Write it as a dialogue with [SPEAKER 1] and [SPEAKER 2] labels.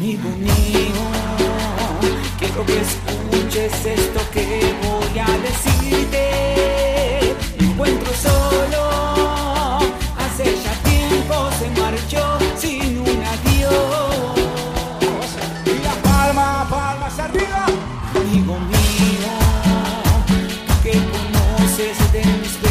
[SPEAKER 1] amigo mío, quiero que escuches esto que voy a decirte. Me encuentro solo, hace ya tiempo se marchó sin un adiós.
[SPEAKER 2] Y la palma, palma hacia arriba,
[SPEAKER 1] amigo mío, que conoces de mis